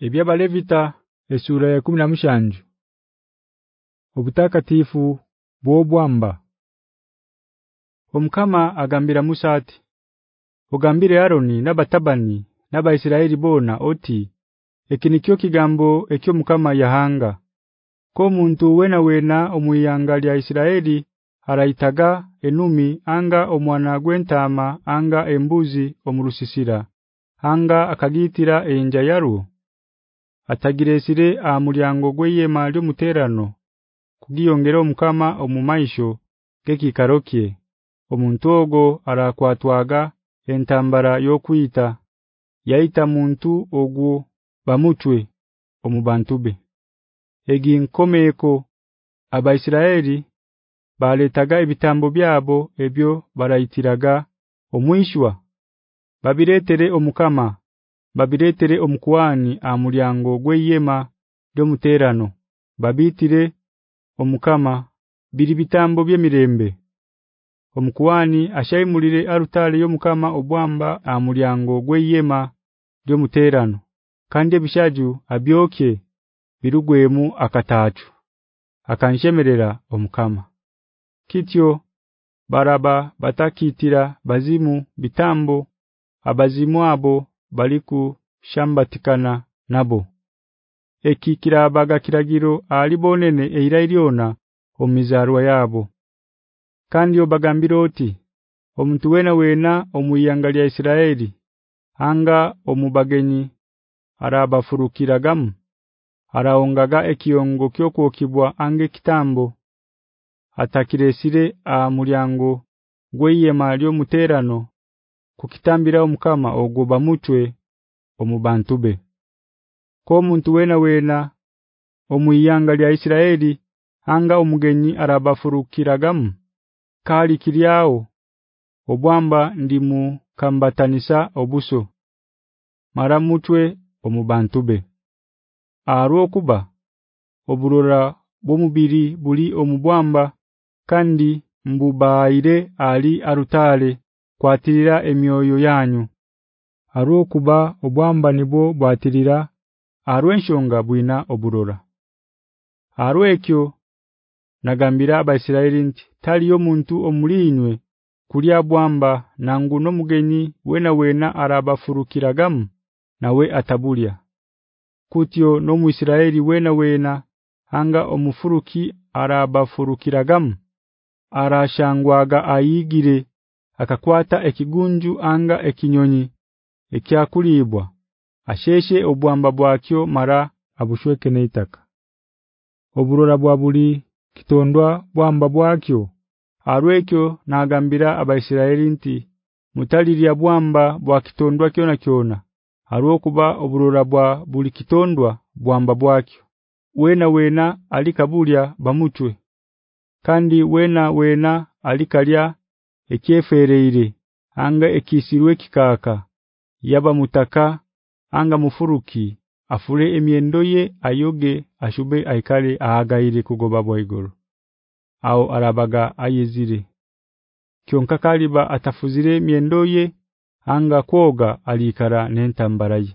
Ebyabalevita esura ya 17 Obutakatifu bwobwamba Omkama agambira Musa ati Ogambire Aroni nabatabani nabaisiraeli bona oti ekinikyo kigambo ekyo mukama yahanga. Ko muntu wena wena omuyanga lya Isiraeli araitaga enumi anga omwana gwentama anga embuzi omurusisira anga akagitira enja atagiresire amulyango gweyema lyo muterano kugiyongera omukama omumaisho kekikarokie omuntu ogo arakwatwaga entambara yokuita yaita muntu ogwo bamutwe omubantube egi nkomeko abaisiraeli baletaga ebitambo byabo ebyo barayitiraga omwishwa babiretere omukama babiretere omukwani amulyango gweyema domuterano muterano babitire omukama biri bitambo byemirembe. Omukwani ashayimulire arutale yomukama obwamba amulyango gweyema domuterano muterano kandi ebishaju abyoke birugwemu akatachu akanshemerera omukama. Kityo baraba batakitira bazimu bitambo abazimu abo baliku shambatikana nabo. Ekikirabaga kiragiro alibonene eirailiona omizarwa yabo kandi obagambira oti omuntu wena wena omuyangalia Isiraeli anga omubagenyi arabafurukiragamu araongaga ekiyongo kyokwokibwa ange kitambo. Atakiresire a mulyango gweye malyo muterano kukitambira omukama ogoba mutwe omubantube ko muntu wena wena omuyanga lya Isiraeli anga omugenyi arabafurukiragamu? Kali kiryao obwamba ndimu kambatanisa obuso mara mutwe omubantube arokuba oburora bomubiri buli omubwamba kandi mbubaire ali arutale kwatirira emyoyo yanyu. Arokuba obwamba nibo bwatirira arwenshonga bwina oburora arwekyo nagambira abaisiraeli nti taliyo muntu omulinywe kulya bwamba nangu no mugenyi wena wena arabafurukiragamu nawe atabulya. Kutyo no muisiraeli wena wena anga omufuruki arabafurukiragamu arashangwaga ayigire akakwata ekigunju anga ekinyonyi ekyakulibwa asheshe obwamba bwakyo mara abushweke neitaka. Oburora bwa buli kitondwa bwamba bwakyo arwekyo nagambira abaisiraeli nti mutalirya bwamba bwa kitondwa kyona kyona harokuba oburora bwa buli kitondwa bwamba bwakyo. Wena wena alikabulya bamutwe kandi wena wena alikalya ekyefereire anga ekisirwe kikaka yaba mutaka anga mufuruki afure emyendo ye ayoge ashube aikale ahagaire kugoba bwaigoro au arabaga ayezire kyonka kaliba atafuzire myendo ye anga kwoga alikara nentambaraye